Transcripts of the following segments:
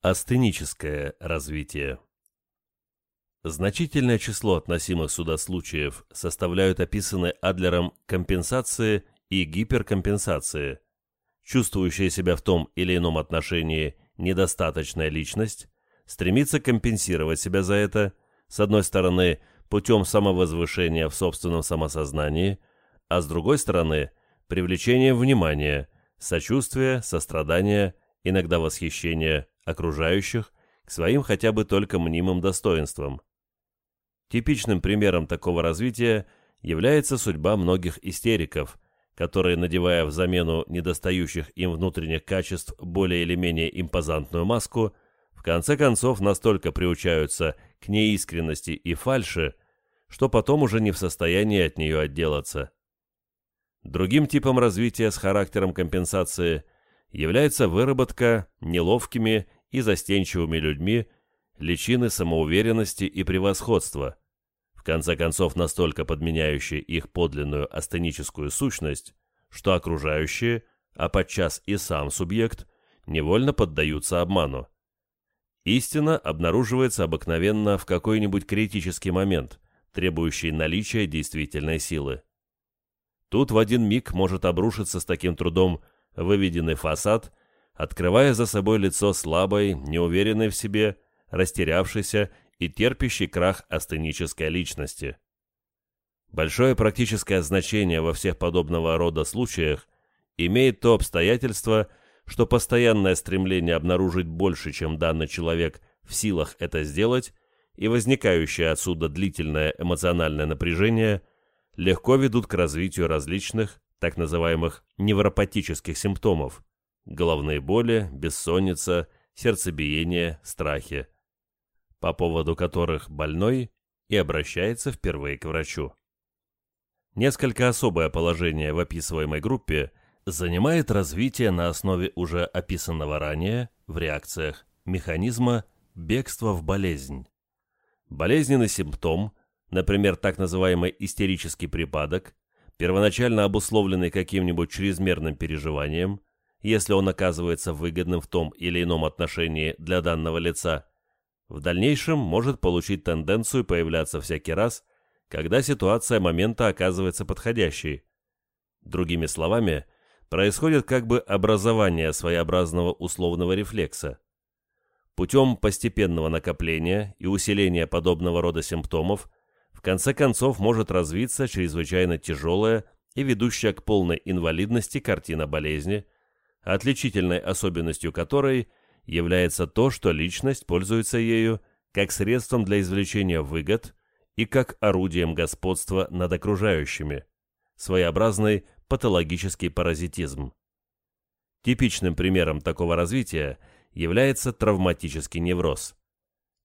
Астеническое развитие Значительное число относимых сюда случаев составляют описанные Адлером компенсации и гиперкомпенсации. Чувствующая себя в том или ином отношении недостаточная личность стремится компенсировать себя за это, с одной стороны, путем самовозвышения в собственном самосознании, а с другой стороны, привлечением внимания, сочувствия, сострадания, иногда восхищения окружающих к своим хотя бы только мнимым достоинствам. Типичным примером такого развития является судьба многих истериков, которые, надевая в замену недостающих им внутренних качеств более или менее импозантную маску, в конце концов настолько приучаются к неискренности и фальши, что потом уже не в состоянии от нее отделаться. Другим типом развития с характером компенсации является выработка неловкими и застенчивыми людьми личины самоуверенности и превосходства, в конце концов настолько подменяющие их подлинную астеническую сущность, что окружающие, а подчас и сам субъект, невольно поддаются обману. Истина обнаруживается обыкновенно в какой-нибудь критический момент, требующий наличия действительной силы. Тут в один миг может обрушиться с таким трудом выведенный фасад, открывая за собой лицо слабой, неуверенной в себе, растерявшейся и терпящей крах астенической личности. Большое практическое значение во всех подобного рода случаях имеет то обстоятельство, что постоянное стремление обнаружить больше, чем данный человек в силах это сделать, и возникающее отсюда длительное эмоциональное напряжение легко ведут к развитию различных, так называемых невропатических симптомов – головные боли, бессонница, сердцебиение, страхи, по поводу которых больной и обращается впервые к врачу. Несколько особое положение в описываемой группе занимает развитие на основе уже описанного ранее в реакциях механизма бегства в болезнь. Болезненный симптом, например, так называемый истерический припадок, первоначально обусловленный каким-нибудь чрезмерным переживанием, если он оказывается выгодным в том или ином отношении для данного лица, в дальнейшем может получить тенденцию появляться всякий раз, когда ситуация момента оказывается подходящей. Другими словами, происходит как бы образование своеобразного условного рефлекса. Путем постепенного накопления и усиления подобного рода симптомов в конце концов может развиться чрезвычайно тяжелая и ведущая к полной инвалидности картина болезни, отличительной особенностью которой является то, что личность пользуется ею как средством для извлечения выгод и как орудием господства над окружающими, своеобразный патологический паразитизм. Типичным примером такого развития является травматический невроз.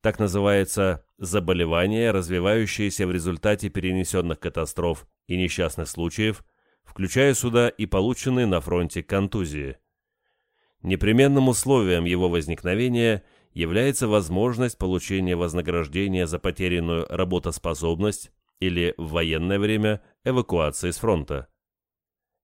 Так называется заболевание, развивающееся в результате перенесенных катастроф и несчастных случаев, включая сюда и полученные на фронте контузии. Непременным условием его возникновения является возможность получения вознаграждения за потерянную работоспособность или в военное время эвакуации с фронта.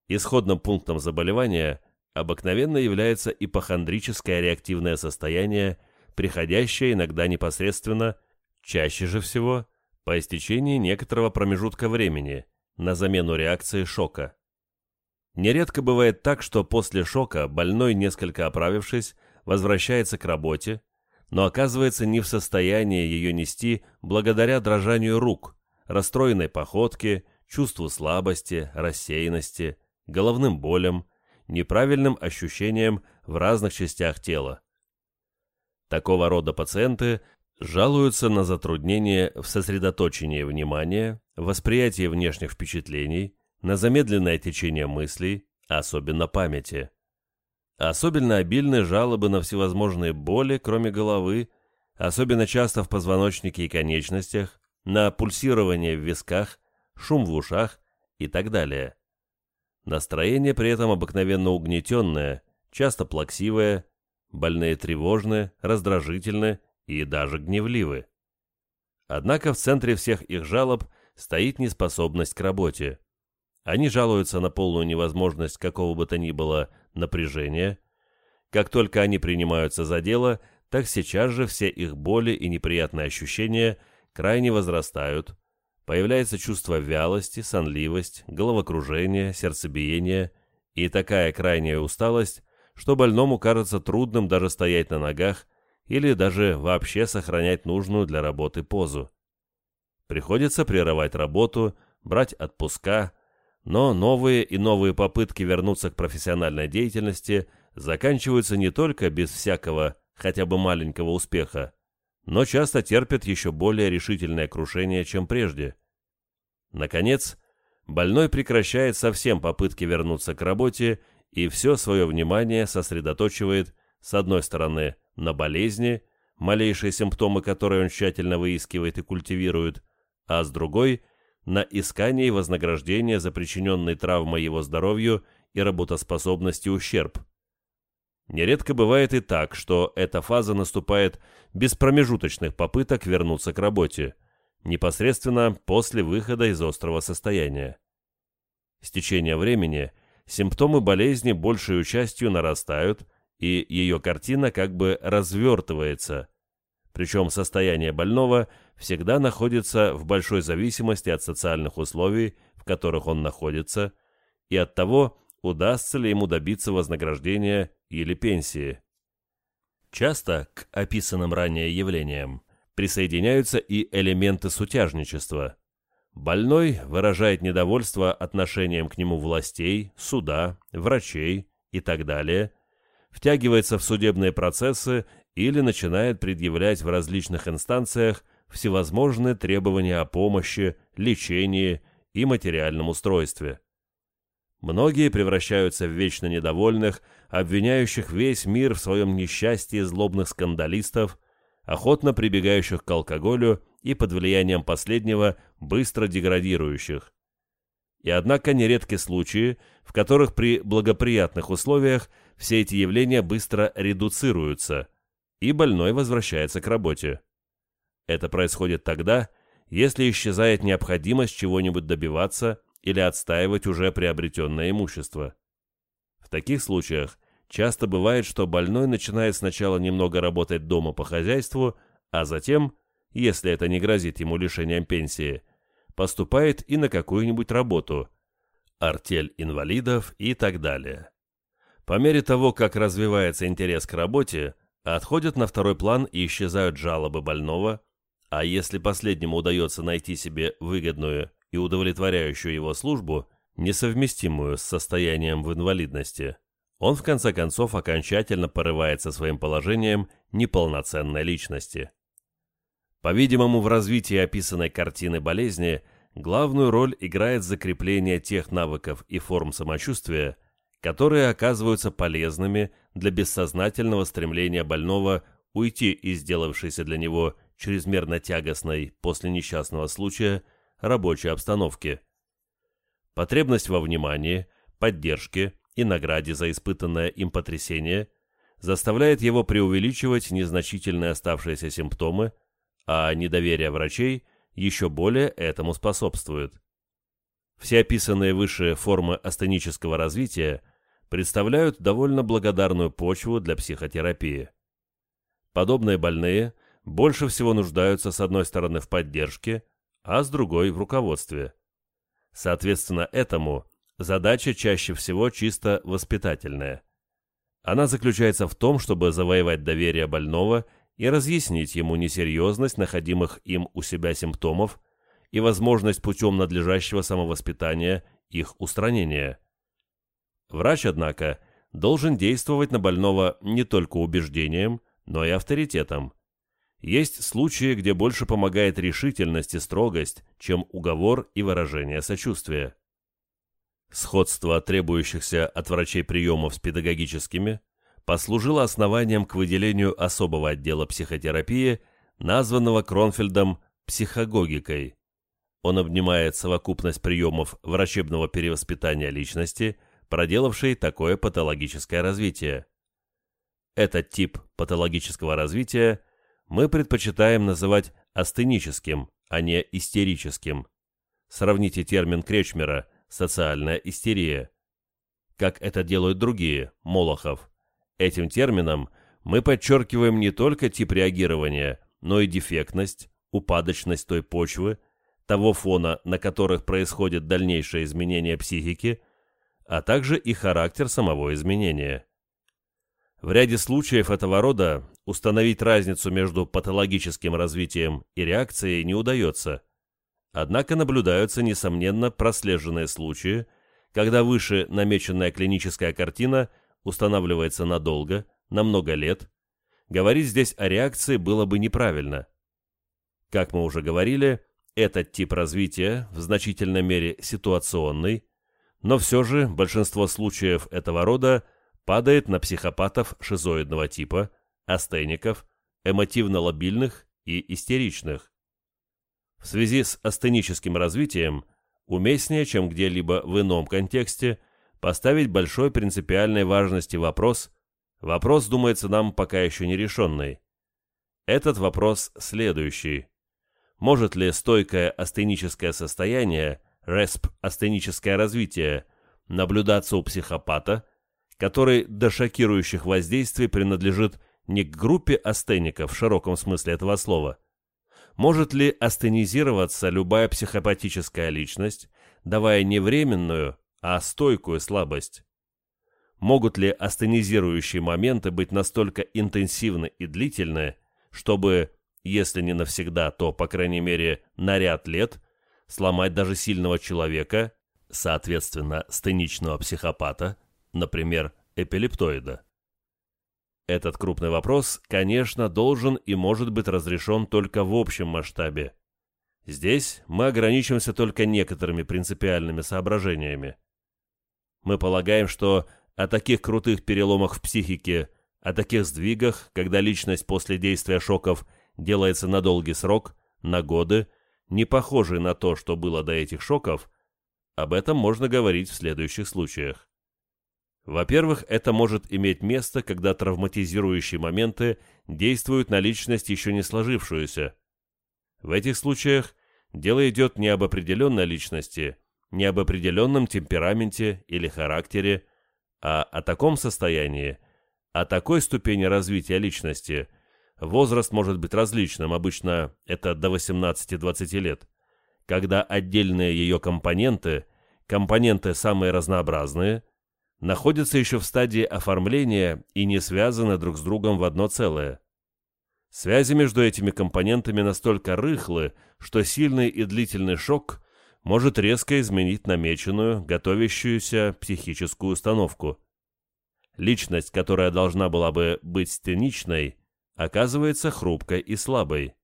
Исходным пунктом заболевания обыкновенно является ипохондрическое реактивное состояние, приходящее иногда непосредственно, чаще же всего, по истечении некоторого промежутка времени, на замену реакции шока. Нередко бывает так, что после шока больной, несколько оправившись, возвращается к работе, но оказывается не в состоянии ее нести благодаря дрожанию рук, расстроенной походке, чувству слабости, рассеянности – головным болям, неправильным ощущениям в разных частях тела. Такого рода пациенты жалуются на затруднение в сосредоточении внимания, восприятии внешних впечатлений, на замедленное течение мыслей, особенно памяти. Особенно обильны жалобы на всевозможные боли, кроме головы, особенно часто в позвоночнике и конечностях, на пульсирование в висках, шум в ушах и так далее. Настроение при этом обыкновенно угнетенное, часто плаксивое, больные тревожны, раздражительны и даже гневливы. Однако в центре всех их жалоб стоит неспособность к работе. Они жалуются на полную невозможность какого бы то ни было напряжения. Как только они принимаются за дело, так сейчас же все их боли и неприятные ощущения крайне возрастают, появляется чувство вялости, сонливость, головокружение, сердцебиение и такая крайняя усталость, что больному кажется трудным даже стоять на ногах или даже вообще сохранять нужную для работы позу. Приходится прерывать работу, брать отпуска, но новые и новые попытки вернуться к профессиональной деятельности заканчиваются не только без всякого хотя бы маленького успеха, но часто терпят еще более решительное крушение, чем прежде. Наконец, больной прекращает совсем попытки вернуться к работе и все свое внимание сосредоточивает, с одной стороны, на болезни, малейшие симптомы которые он тщательно выискивает и культивирует, а с другой – на искании вознаграждения за причиненный травмой его здоровью и работоспособности ущерб. Нередко бывает и так, что эта фаза наступает без промежуточных попыток вернуться к работе, непосредственно после выхода из острого состояния. С течением времени симптомы болезни большей частью нарастают, и ее картина как бы развертывается, причем состояние больного всегда находится в большой зависимости от социальных условий, в которых он находится, и от того, удастся ли ему добиться вознаграждения или пенсии. Часто к описанным ранее явлениям присоединяются и элементы сутяжничества. Больной выражает недовольство отношением к нему властей, суда, врачей и так далее, втягивается в судебные процессы или начинает предъявлять в различных инстанциях всевозможные требования о помощи, лечении и материальном устройстве. Многие превращаются в вечно недовольных, обвиняющих весь мир в своем несчастье злобных скандалистов, охотно прибегающих к алкоголю и под влиянием последнего быстро деградирующих. И однако нередки случаи, в которых при благоприятных условиях все эти явления быстро редуцируются, и больной возвращается к работе. Это происходит тогда, если исчезает необходимость чего-нибудь добиваться или отстаивать уже приобретенное имущество. В таких случаях часто бывает, что больной начинает сначала немного работать дома по хозяйству, а затем, если это не грозит ему лишением пенсии, поступает и на какую-нибудь работу, артель инвалидов и так далее. По мере того, как развивается интерес к работе, отходят на второй план и исчезают жалобы больного, а если последнему удается найти себе выгодную и удовлетворяющую его службу, несовместимую с состоянием в инвалидности, он в конце концов окончательно порывается своим положением неполноценной личности. По-видимому, в развитии описанной картины болезни главную роль играет закрепление тех навыков и форм самочувствия, которые оказываются полезными для бессознательного стремления больного уйти из сделавшейся для него чрезмерно тягостной после несчастного случая рабочей обстановки. Потребность во внимании, поддержке и награде за испытанное им потрясение заставляет его преувеличивать незначительные оставшиеся симптомы, а недоверие врачей еще более этому способствует. Все описанные выше формы астенического развития представляют довольно благодарную почву для психотерапии. Подобные больные больше всего нуждаются с одной стороны в поддержке, а с другой в руководстве. Соответственно этому задача чаще всего чисто воспитательная. Она заключается в том, чтобы завоевать доверие больного и разъяснить ему несерьезность находимых им у себя симптомов и возможность путем надлежащего самовоспитания их устранения. Врач, однако, должен действовать на больного не только убеждением, но и авторитетом, есть случаи, где больше помогает решительность и строгость, чем уговор и выражение сочувствия. Сходство требующихся от врачей приемов с педагогическими послужило основанием к выделению особого отдела психотерапии, названного Кронфельдом психогогикой. Он обнимает совокупность приемов врачебного перевоспитания личности, проделавшей такое патологическое развитие. Этот тип патологического развития – мы предпочитаем называть астеническим, а не истерическим. Сравните термин Кречмера «социальная истерия». Как это делают другие, Молохов. Этим термином мы подчеркиваем не только тип реагирования, но и дефектность, упадочность той почвы, того фона, на которых происходит дальнейшее изменение психики, а также и характер самого изменения. В ряде случаев этого рода установить разницу между патологическим развитием и реакцией не удается. Однако наблюдаются, несомненно, прослеженные случаи, когда выше намеченная клиническая картина устанавливается надолго, на много лет. Говорить здесь о реакции было бы неправильно. Как мы уже говорили, этот тип развития в значительной мере ситуационный, но все же большинство случаев этого рода падает на психопатов шизоидного типа, астеников, эмотивно-лобильных и истеричных. В связи с астеническим развитием уместнее, чем где-либо в ином контексте, поставить большой принципиальной важности вопрос, вопрос, думается нам, пока еще не решенный. Этот вопрос следующий. Может ли стойкое астеническое состояние, РЕСП, астеническое развитие, наблюдаться у психопата, который до шокирующих воздействий принадлежит не к группе астеников в широком смысле этого слова. Может ли астенизироваться любая психопатическая личность, давая не временную, а стойкую слабость? Могут ли астенизирующие моменты быть настолько интенсивны и длительны, чтобы, если не навсегда, то, по крайней мере, на ряд лет, сломать даже сильного человека, соответственно, стеничного психопата, например, эпилептоида. Этот крупный вопрос, конечно, должен и может быть разрешен только в общем масштабе. Здесь мы ограничимся только некоторыми принципиальными соображениями. Мы полагаем, что о таких крутых переломах в психике, о таких сдвигах, когда личность после действия шоков делается на долгий срок, на годы, не похожий на то, что было до этих шоков, об этом можно говорить в следующих случаях. Во-первых, это может иметь место, когда травматизирующие моменты действуют на личность еще не сложившуюся. В этих случаях дело идет не об определенной личности, не об определенном темпераменте или характере, а о таком состоянии, о такой ступени развития личности – Возраст может быть различным, обычно это до 18-20 лет, когда отдельные ее компоненты, компоненты самые разнообразные, находятся еще в стадии оформления и не связаны друг с другом в одно целое. Связи между этими компонентами настолько рыхлы, что сильный и длительный шок может резко изменить намеченную, готовящуюся психическую установку. Личность, которая должна была бы быть стеничной, оказывается хрупкой и слабой.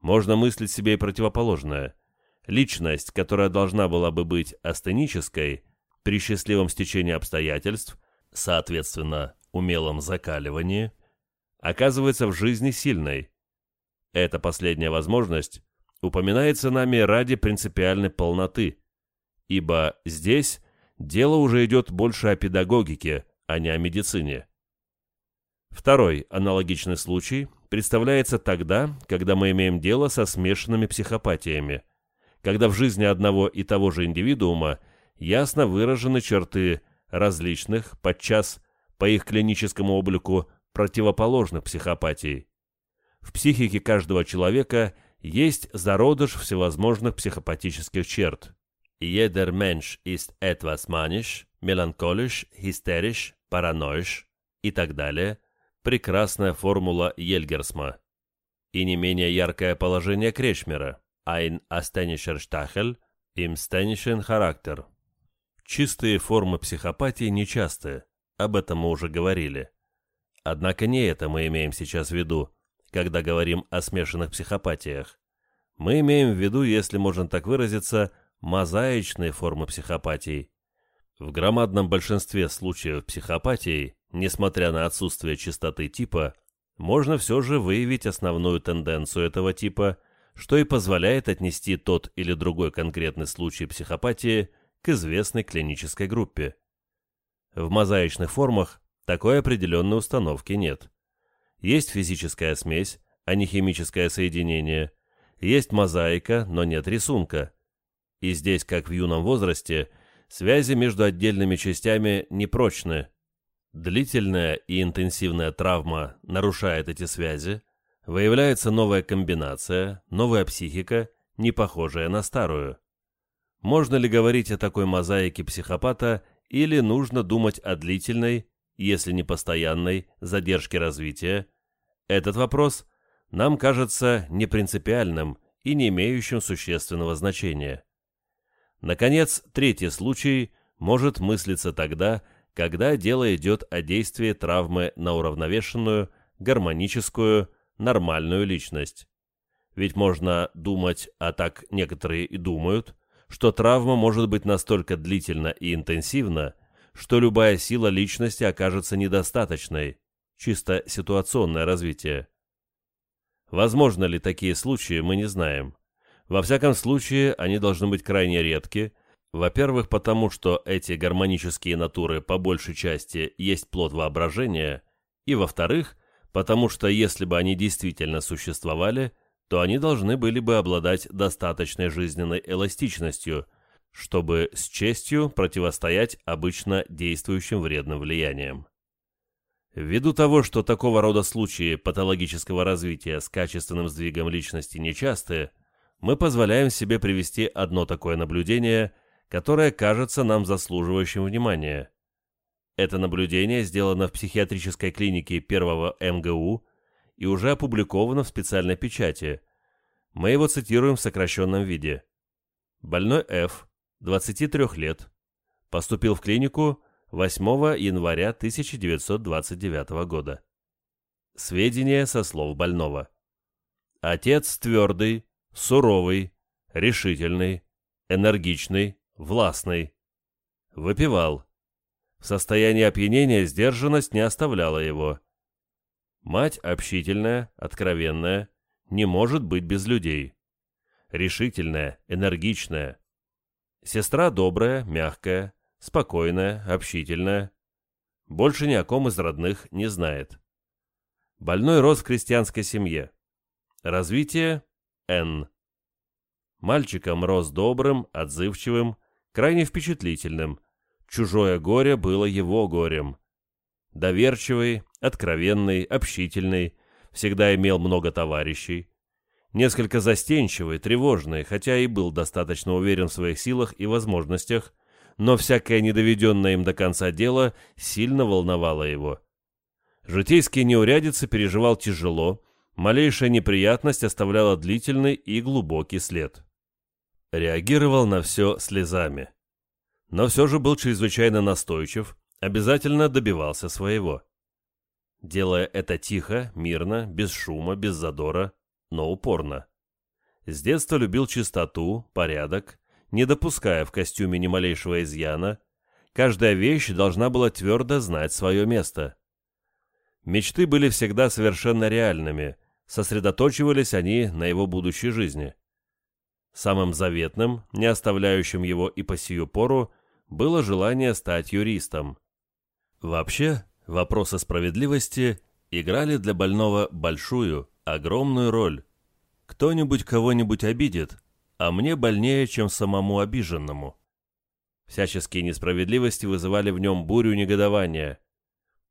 Можно мыслить себе и противоположное. Личность, которая должна была бы быть астенической, при счастливом стечении обстоятельств, соответственно, умелом закаливании, оказывается в жизни сильной. Эта последняя возможность упоминается нами ради принципиальной полноты, ибо здесь дело уже идет больше о педагогике, а не о медицине. Второй аналогичный случай представляется тогда, когда мы имеем дело со смешанными психопатиями, когда в жизни одного и того же индивидуума ясно выражены черты различных, подчас по их клиническому облику противоположных психопатий. В психике каждого человека есть зародыш всевозможных психопатических черт. Jeder Mensch ist etwas manisch, melancholisch, hysterisch, paranoisch и так далее – прекрасная формула Ельгерсма. И не менее яркое положение Кречмера «Ein astenischer Stachel im stenischen Charakter». Чистые формы психопатии нечастые, об этом мы уже говорили. Однако не это мы имеем сейчас в виду, когда говорим о смешанных психопатиях. Мы имеем в виду, если можно так выразиться, мозаичные формы психопатии. В громадном большинстве случаев психопатии Несмотря на отсутствие чистоты типа, можно все же выявить основную тенденцию этого типа, что и позволяет отнести тот или другой конкретный случай психопатии известной клинической группе. В мозаичных формах такой определенной установки нет. Есть физическая смесь, а не химическое соединение. Есть мозаика, но нет рисунка. И здесь, как в юном возрасте, связи между отдельными частями непрочны, Длительная и интенсивная травма нарушает эти связи, выявляется новая комбинация, новая психика, не похожая на старую. Можно ли говорить о такой мозаике психопата или нужно думать о длительной, если не постоянной, задержке развития? Этот вопрос нам кажется непринципиальным и не имеющим существенного значения. Наконец, третий случай может мыслиться тогда, когда дело идет о действии травмы на уравновешенную, гармоническую, нормальную личность. Ведь можно думать, а так некоторые и думают, что травма может быть настолько длительна и интенсивна, что любая сила личности окажется недостаточной, чисто ситуационное развитие. Возможно ли такие случаи, мы не знаем. Во всяком случае, они должны быть крайне редки, во-первых, потому что эти гармонические натуры по большей части есть плод воображения, и во-вторых, потому что если бы они действительно существовали – то они должны были бы обладать достаточной жизненной эластичностью, чтобы с честью противостоять обычно действующим вредным влияниям. Ввиду того, что такого рода случаи патологического развития с качественным сдвигом личности нечасты, мы позволяем себе привести одно такое наблюдение, которое кажется нам заслуживающим внимания. Это наблюдение сделано в психиатрической клинике первого МГУ и уже опубликовано в специальной печати. Мы его цитируем в сокращенном виде. Больной Ф, 23 лет, поступил в клинику 8 января 1929 года. Сведения со слов больного. Отец твердый, суровый, решительный, энергичный, властный. Выпивал. В состоянии опьянения сдержанность не оставляла его. Мать общительная, откровенная, не может быть без людей. Решительная, энергичная. Сестра добрая, мягкая, спокойная, общительная. Больше ни о ком из родных не знает. Больной рос в крестьянской семье. Развитие – Н. Мальчиком рос добрым, отзывчивым, крайне впечатлительным. Чужое горе было его горем. Доверчивый, откровенный, общительный, всегда имел много товарищей. Несколько застенчивый, тревожный, хотя и был достаточно уверен в своих силах и возможностях, но всякое недоведенное им до конца дело сильно волновало его. Житейские неурядицы переживал тяжело, малейшая неприятность оставляла длительный и глубокий след. Реагировал на все слезами. Но все же был чрезвычайно настойчив, обязательно добивался своего. Делая это тихо, мирно, без шума, без задора, но упорно. С детства любил чистоту, порядок, не допуская в костюме ни малейшего изъяна, каждая вещь должна была твердо знать свое место. Мечты были всегда совершенно реальными, сосредоточивались они на его будущей жизни. Самым заветным, не оставляющим его и по сию пору, было желание стать юристом. Вообще, вопросы справедливости играли для больного большую, огромную роль. Кто-нибудь кого-нибудь обидит, а мне больнее, чем самому обиженному. Всяческие несправедливости вызывали в нем бурю негодования.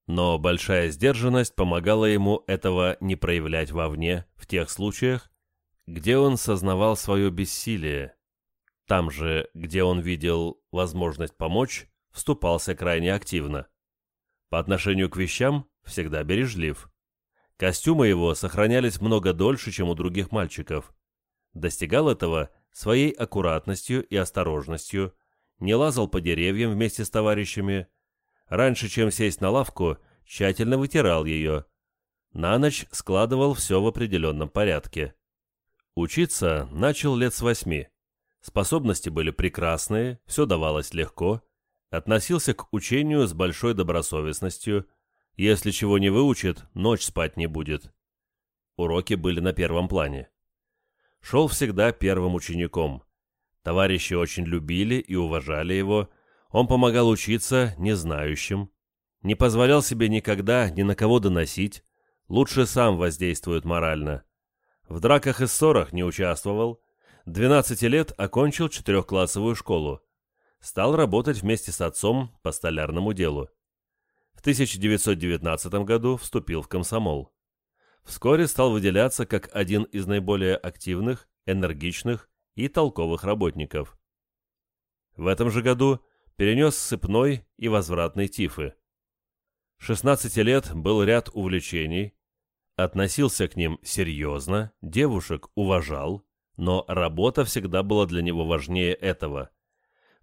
Но большая сдержанность помогала ему этого не проявлять вовне в тех случаях, где он сознавал свое бессилие. Там же, где он видел возможность помочь, вступался крайне активно. По отношению к вещам всегда бережлив. Костюмы его сохранялись много дольше, чем у других мальчиков. Достигал этого своей аккуратностью и осторожностью, не лазал по деревьям вместе с товарищами. Раньше, чем сесть на лавку, тщательно вытирал ее. На ночь складывал все в определенном порядке. Учиться начал лет с восьми. Способности были прекрасные, все давалось легко, относился к учению с большой добросовестностью. Если чего не выучит, ночь спать не будет. Уроки были на первом плане. Шел всегда первым учеником. Товарищи очень любили и уважали его. Он помогал учиться незнающим. Не позволял себе никогда ни на кого доносить. Лучше сам воздействует морально. В драках и ссорах не участвовал. 12 лет окончил четырехклассовую школу стал работать вместе с отцом по столярному делу. В 1919 году вступил в комсомол. Вскоре стал выделяться как один из наиболее активных, энергичных и толковых работников. В этом же году перенес сыпной и возвратный тифы. 16 лет был ряд увлечений, относился к ним серьезно, девушек уважал, но работа всегда была для него важнее этого.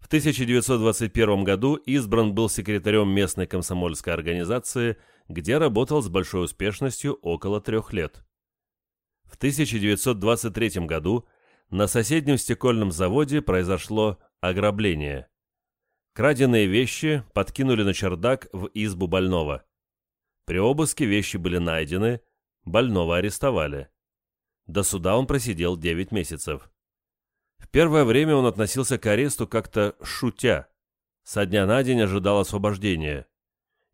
В 1921 году избран был секретарем местной комсомольской организации, где работал с большой успешностью около трех лет. В 1923 году на соседнем стекольном заводе произошло ограбление. Краденые вещи подкинули на чердак в избу больного. При обыске вещи были найдены, больного арестовали. До суда он просидел 9 месяцев. В первое время он относился к аресту как-то шутя. Со дня на день ожидал освобождения.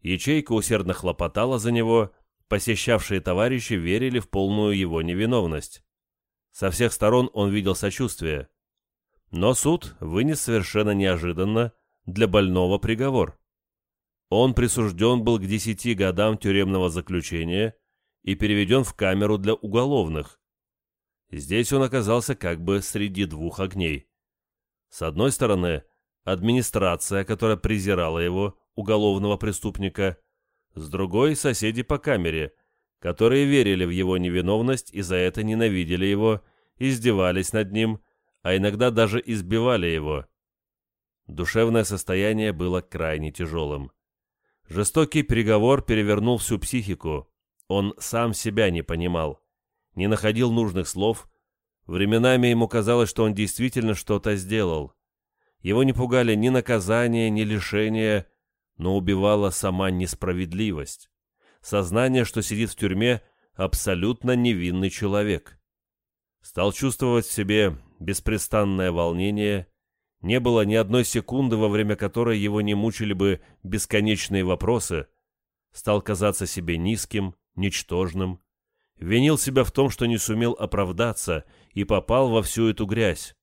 Ячейка усердно хлопотала за него, посещавшие товарищи верили в полную его невиновность. Со всех сторон он видел сочувствие. Но суд вынес совершенно неожиданно для больного приговор. Он присужден был к десяти годам тюремного заключения и переведен в камеру для уголовных. Здесь он оказался как бы среди двух огней. С одной стороны, администрация, которая презирала его, уголовного преступника, с другой – соседи по камере, которые верили в его невиновность и за это ненавидели его, издевались над ним, а иногда даже избивали его. Душевное состояние было крайне тяжелым. Жестокий приговор перевернул всю психику. Он сам себя не понимал не находил нужных слов. Временами ему казалось, что он действительно что-то сделал. Его не пугали ни наказание, ни лишение, но убивала сама несправедливость. Сознание, что сидит в тюрьме абсолютно невинный человек. Стал чувствовать в себе беспрестанное волнение, не было ни одной секунды, во время которой его не мучили бы бесконечные вопросы, стал казаться себе низким, ничтожным, винил себя в том, что не сумел оправдаться и попал во всю эту грязь.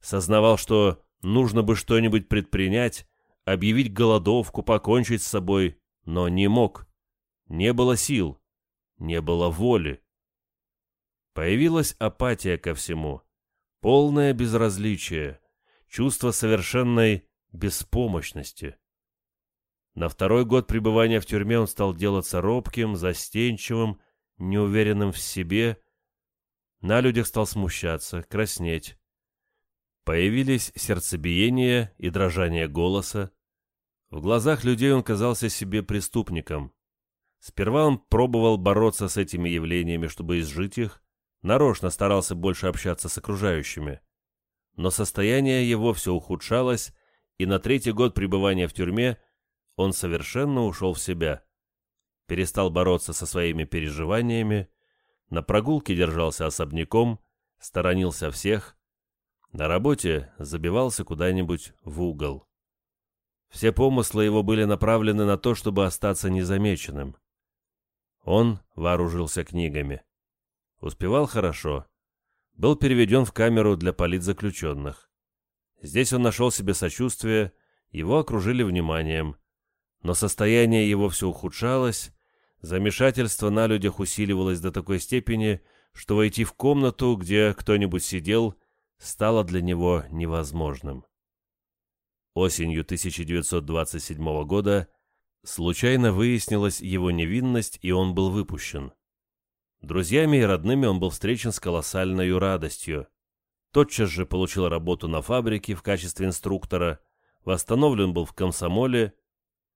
Сознавал, что нужно бы что-нибудь предпринять, объявить голодовку, покончить с собой, но не мог. Не было сил, не было воли. Появилась апатия ко всему, полное безразличие, чувство совершенной беспомощности. На второй год пребывания в тюрьме он стал делаться робким, застенчивым, неуверенным в себе, на людях стал смущаться, краснеть. Появились сердцебиение и дрожание голоса. В глазах людей он казался себе преступником. Сперва он пробовал бороться с этими явлениями, чтобы изжить их, нарочно старался больше общаться с окружающими. Но состояние его все ухудшалось, и на третий год пребывания в тюрьме он совершенно ушел в себя перестал бороться со своими переживаниями, на прогулке держался особняком, сторонился всех, на работе забивался куда-нибудь в угол. Все помыслы его были направлены на то, чтобы остаться незамеченным. Он вооружился книгами. Успевал хорошо. Был переведен в камеру для политзаключенных. Здесь он нашел себе сочувствие, его окружили вниманием. Но состояние его все ухудшалось, Замешательство на людях усиливалось до такой степени, что войти в комнату, где кто-нибудь сидел, стало для него невозможным. Осенью 1927 года случайно выяснилась его невинность, и он был выпущен. Друзьями и родными он был встречен с колоссальной радостью. Тотчас же получил работу на фабрике в качестве инструктора, восстановлен был в комсомоле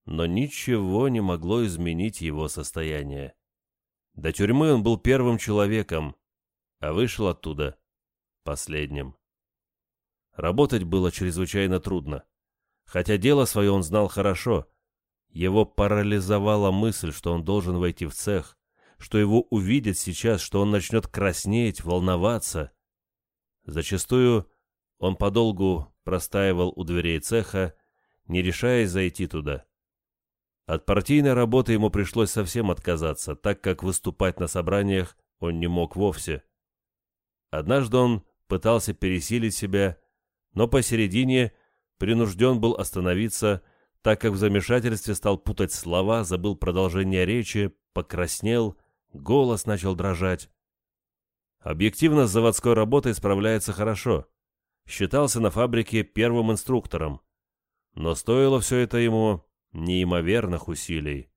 но ничего не могло изменить его состояние. До тюрьмы он был первым человеком, а вышел оттуда последним. Работать было чрезвычайно трудно. Хотя дело свое он знал хорошо. Его парализовала мысль, что он должен войти в цех, что его увидят сейчас, что он начнет краснеть, волноваться. Зачастую он подолгу простаивал у дверей цеха, не решаясь зайти туда. От партийной работы ему пришлось совсем отказаться, так как выступать на собраниях он не мог вовсе. Однажды он пытался пересилить себя, но посередине принужден был остановиться, так как в замешательстве стал путать слова, забыл продолжение речи, покраснел, голос начал дрожать. Объективно с заводской работой справляется хорошо. Считался на фабрике первым инструктором. Но стоило все это ему неимоверных усилий.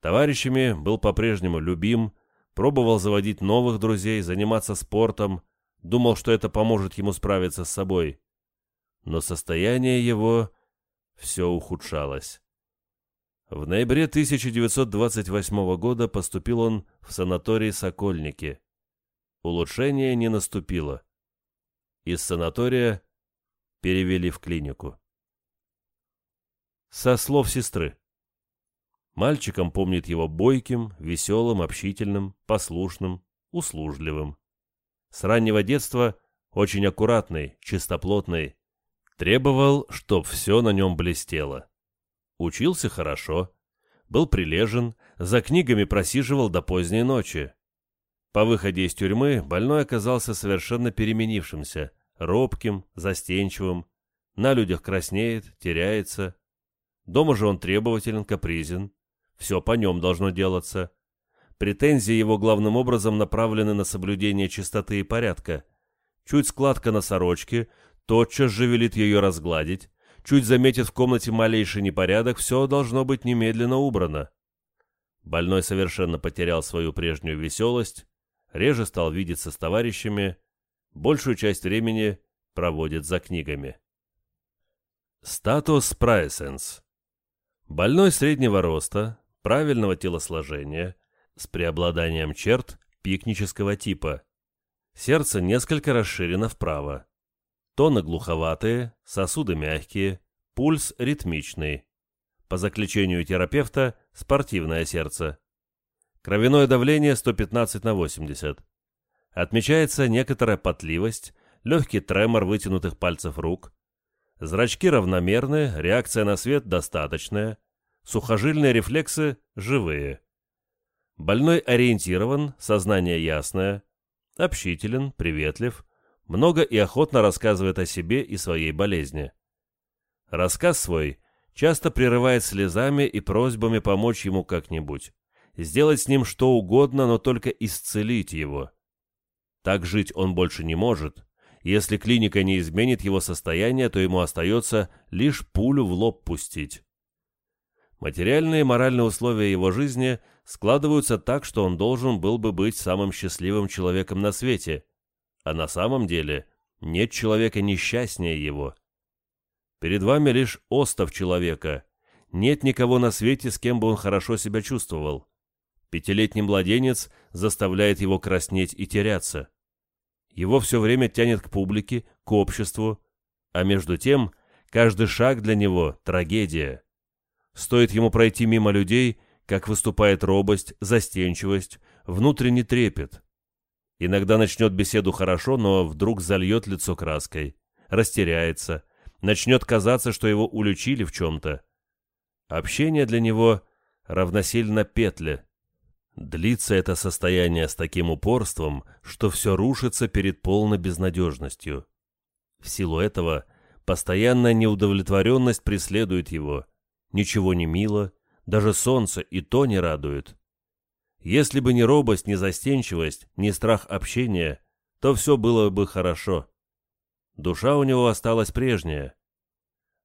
Товарищами был по-прежнему любим, пробовал заводить новых друзей, заниматься спортом, думал, что это поможет ему справиться с собой. Но состояние его все ухудшалось. В ноябре 1928 года поступил он в санаторий «Сокольники». Улучшение не наступило. Из санатория перевели в клинику. Со слов сестры. Мальчиком помнит его бойким, веселым, общительным, послушным, услужливым. С раннего детства очень аккуратный, чистоплотный. Требовал, чтоб все на нем блестело. Учился хорошо, был прилежен, за книгами просиживал до поздней ночи. По выходе из тюрьмы больной оказался совершенно переменившимся, робким, застенчивым, на людях краснеет, теряется. Дома же он требователен, капризен, все по нем должно делаться. Претензии его главным образом направлены на соблюдение чистоты и порядка. Чуть складка на сорочке, тотчас же велит ее разгладить, чуть заметит в комнате малейший непорядок, все должно быть немедленно убрано. Больной совершенно потерял свою прежнюю веселость, реже стал видеться с товарищами, большую часть времени проводит за книгами. Статус Прайсенс Больной среднего роста, правильного телосложения, с преобладанием черт пикнического типа. Сердце несколько расширено вправо. Тоны глуховатые, сосуды мягкие, пульс ритмичный. По заключению терапевта, спортивное сердце. Кровяное давление 115 на 80. Отмечается некоторая потливость, легкий тремор вытянутых пальцев рук. Зрачки равномерны, реакция на свет достаточная, Сухожильные рефлексы живые. Больной ориентирован, сознание ясное, общителен, приветлив, много и охотно рассказывает о себе и своей болезни. Рассказ свой часто прерывает слезами и просьбами помочь ему как-нибудь, сделать с ним что угодно, но только исцелить его. Так жить он больше не может. Если клиника не изменит его состояние, то ему остается лишь пулю в лоб пустить. Материальные и моральные условия его жизни складываются так, что он должен был бы быть самым счастливым человеком на свете, а на самом деле нет человека несчастнее его. Перед вами лишь остов человека, нет никого на свете, с кем бы он хорошо себя чувствовал. Пятилетний младенец заставляет его краснеть и теряться. Его все время тянет к публике, к обществу, а между тем каждый шаг для него – трагедия. Стоит ему пройти мимо людей, как выступает робость, застенчивость, внутренний трепет. Иногда начнет беседу хорошо, но вдруг зальет лицо краской, растеряется, начнет казаться, что его уличили в чем-то. Общение для него равносильно петле. Длится это состояние с таким упорством, что все рушится перед полной безнадежностью. В силу этого постоянная неудовлетворенность преследует его – ничего не мило, даже солнце и то не радует. Если бы не робость, не застенчивость, не страх общения, то все было бы хорошо. Душа у него осталась прежняя.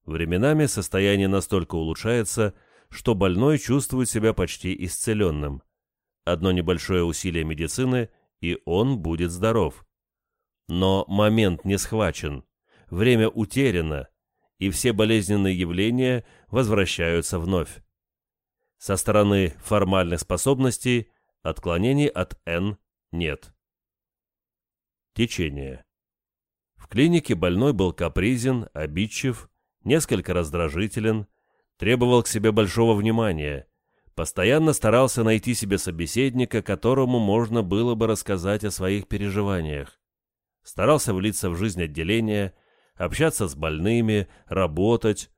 Временами состояние настолько улучшается, что больной чувствует себя почти исцеленным. Одно небольшое усилие медицины, и он будет здоров. Но момент не схвачен, время утеряно, и все болезненные явления возвращаются вновь. Со стороны формальных способностей отклонений от N нет. Течение. В клинике больной был капризен, обидчив, несколько раздражителен, требовал к себе большого внимания, постоянно старался найти себе собеседника, которому можно было бы рассказать о своих переживаниях. Старался влиться в жизнь отделения, общаться с больными, работать,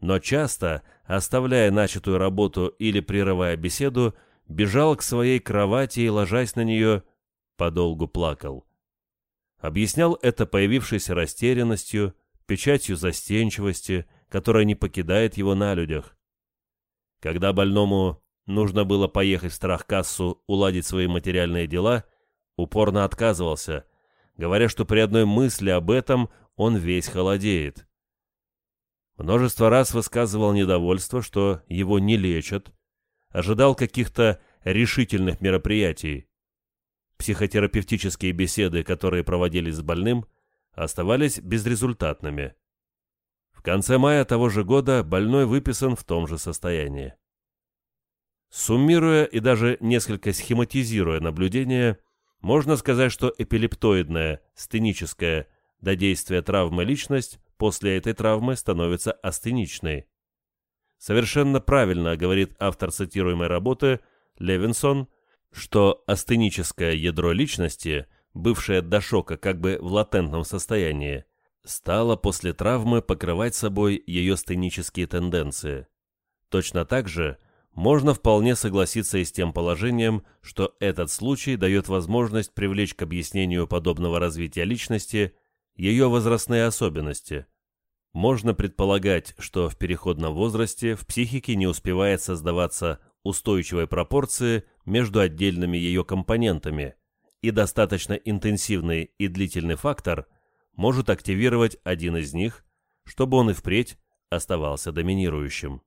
но часто, оставляя начатую работу или прерывая беседу, бежал к своей кровати и, ложась на нее, подолгу плакал. Объяснял это появившейся растерянностью, печатью застенчивости, которая не покидает его на людях. Когда больному нужно было поехать в страхкассу уладить свои материальные дела, упорно отказывался, говоря, что при одной мысли об этом он весь холодеет. Множество раз высказывал недовольство, что его не лечат, ожидал каких-то решительных мероприятий. Психотерапевтические беседы, которые проводились с больным, оставались безрезультатными. В конце мая того же года больной выписан в том же состоянии. Суммируя и даже несколько схематизируя наблюдения, можно сказать, что эпилептоидная, стеническая, до действия травмы личность после этой травмы становится астеничной. Совершенно правильно говорит автор цитируемой работы Левинсон, что астеническое ядро личности, бывшее до шока как бы в латентном состоянии, стало после травмы покрывать собой ее стенические тенденции. Точно так же можно вполне согласиться и с тем положением, что этот случай дает возможность привлечь к объяснению подобного развития личности ее возрастные особенности. Можно предполагать, что в переходном возрасте в психике не успевает создаваться устойчивой пропорции между отдельными ее компонентами, и достаточно интенсивный и длительный фактор может активировать один из них, чтобы он и впредь оставался доминирующим.